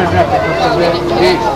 mais, né? Pra fazer aqui.